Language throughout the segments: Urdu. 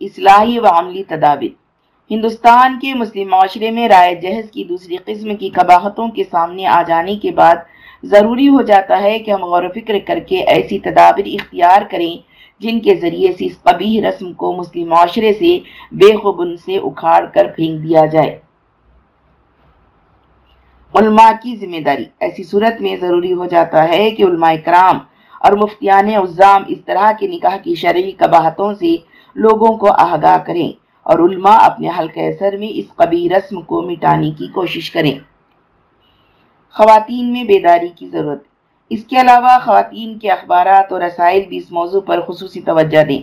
اصلاحی و عملی تدابیر ہندوستان کے مسلم معاشرے میں رائے جہز کی دوسری قسم کی قباحتوں کے سامنے آ جانے کے بعد ضروری ہو جاتا ہے کہ ہم غور و فکر کر کے ایسی تدابیر اختیار کریں جن کے ذریعے سے اس قبیح رسم کو مسلم معاشرے سے بے خبن سے اکھاڑ کر پھینک دیا جائے۔ علماء کی ذمہ داری۔ ایسی صورت میں ضروری ہو جاتا ہے کہ علماء کرام اور مفتیان عزام اس طرح کے نکاح کی شرعی قباحتوں سے لوگوں کو آہگاہ کریں اور علماء اپنے حلقہ اثر میں اس قبی رسم کو مٹانے کی کوشش کریں۔ خواتین میں بیداری کی ضرورت۔ اس کے علاوہ خواتین کے اخبارات اور رسائل بھی اس موضوع پر خصوصی توجہ دیں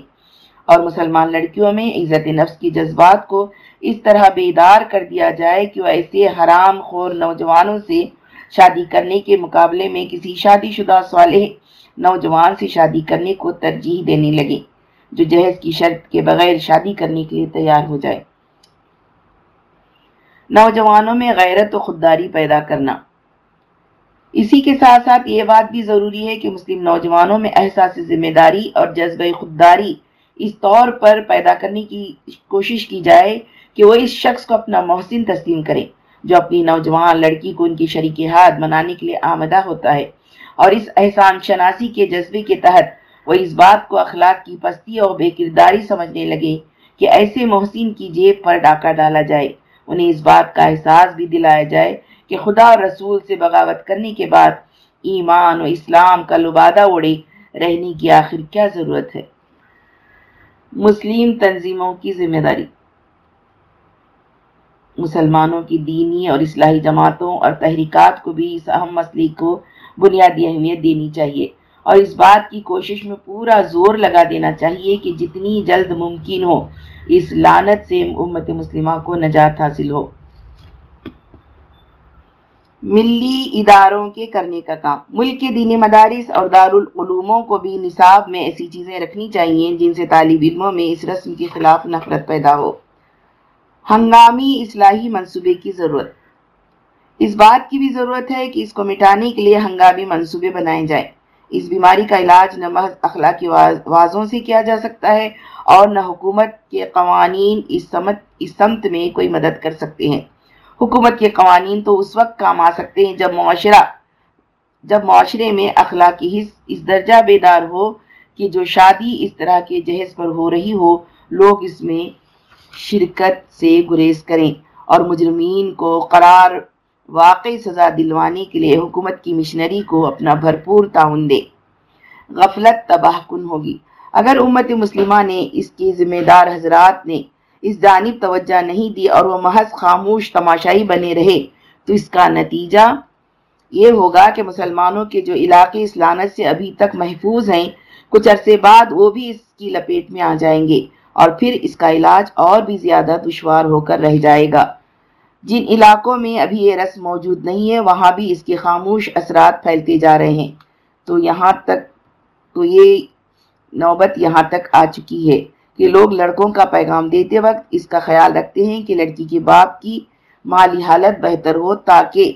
اور مسلمان لڑکیوں میں عزت نفس کی جذبات کو اس طرح بیدار کر دیا جائے کہ وہ ایسے حرام خور نوجوانوں سے شادی کرنے کے مقابلے میں کسی شادی شدہ صالح نوجوان سے شادی کرنے کو ترجیح دینے لگے جو جہیز کی شرط کے بغیر شادی کرنے کے لیے تیار ہو جائے۔ نوجوانوں میں غیرت و خودداری پیدا کرنا۔ اسی کے ساتھ ساتھ یہ بات بھی ضروری ہے کہ مسلم نوجوانوں میں احساس ذمہ داری اور جذبہ خودداری اس طور پر پیدا کرنے کی کوشش کی جائے کہ وہ اس شخص کو اپنا محسن تسلیم کرے جو اپنی نوجوان لڑکی کو ان کی شریک ہاتھ منانے کے لیے آمدہ ہوتا ہے اور اس احسان شناسی کے جذبے کے تحت وہ اس بات کو اخلاق کی پستی اور بے کرداری سمجھنے لگے کہ ایسے محسن کی جیب پر ڈاکہ ڈالا جائے۔ انہیں اس بات کا احساس بھی دلایا جائے کہ خدا اور رسول سے بغاوت کرنے کے بعد ایمان و اسلام کا لبادہ اڑے رہنے کی آخر کیا ضرورت ہے؟ مسلم تنظیموں کی ذمہ داری۔ مسلمانوں کی دینی اور اصلاحی جماعتوں اور تحریکات کو بھی اس اہم مسئلے کو بنیادی اہمیت دینی چاہیے۔ اور اس بات کی کوشش میں پورا زور لگا دینا چاہیے کہ جتنی جلد ممکن ہو، اس لانت سے امت مسلمہ کو نجات حاصل ہو۔ ملی اداروں کے کرنے کا کام۔ ملک کے دینی مدارس اور دارالعلوموں کو بھی نصاب میں ایسی چیزیں رکھنی چاہیے جن سے طالب علموں میں اس رسم کے خلاف نفرت پیدا ہو۔ ہنگامی اصلاحی منصوبے کی ضرورت۔ اس بات کی بھی ضرورت ہے کہ اس کو مٹانے کے لیے ہنگامی منصوبے بنائے جائیں۔ اس بیماری کا علاج نہ محض اخلاقی وازوں سے کیا جا سکتا ہے اور نہ حکومت کے قوانین اس سمت اس سمت میں کوئی مدد کر سکتے ہیں۔ حکومت کے قوانین تو اس وقت کام آ سکتے ہیں جب معاشرہ، جب معاشرے میں اخلاقی حص، اس درجہ بیدار ہو کہ جو شادی اس طرح کے جہیز پر ہو رہی ہو، لوگ اس میں شرکت سے گریز کریں اور مجرمین کو قرار واقعی سزا دلوانے کے لیے حکومت کی مشنری کو اپنا بھرپور تعاون دے۔ غفلت تباہ کن ہوگی۔ اگر امت مسلمہ نے اس کی ذمہ دار حضرات نے اس جانب توجہ نہیں دی اور وہ محض خاموش تماشائی بنے رہے، تو اس کا نتیجہ یہ ہوگا کہ مسلمانوں کے جو علاقے اس لانت سے ابھی تک محفوظ ہیں، کچھ عرصے بعد وہ بھی اس کی لپیٹ میں آ جائیں گے اور پھر اس کا علاج اور بھی زیادہ دشوار ہو کر رہ جائے گا۔ جن علاقوں میں ابھی یہ رسم موجود نہیں ہے، وہاں بھی اس کے خاموش اثرات پھیلتے جا رہے ہیں۔ تو یہاں تک، تو یہ نوبت یہاں تک آ چکی ہے کہ لوگ لڑکوں کا پیغام دیتے وقت اس کا خیال رکھتے ہیں کہ لڑکی کے باپ کی مالی حالت بہتر ہو تاکہ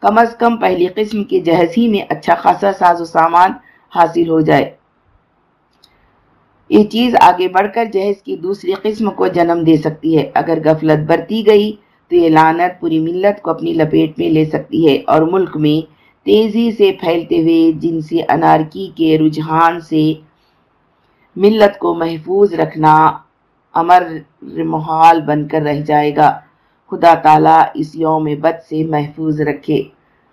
کم از کم پہلی قسم کے جہز ہی میں اچھا خاصا ساز و سامان حاصل ہو جائے۔ یہ چیز آگے بڑھ کر جہیز کی دوسری قسم کو جنم دے سکتی ہے۔ اگر غفلت برتی گئی تو یہ لانت پوری ملت کو اپنی لپیٹ میں لے سکتی ہے اور ملک میں تیزی سے پھیلتے ہوئے جن سے انارکی کے رجحان سے ملت کو محفوظ رکھنا امر محال بن کر رہ جائے گا۔ خدا تعالیٰ اس یوم بد سے محفوظ رکھے۔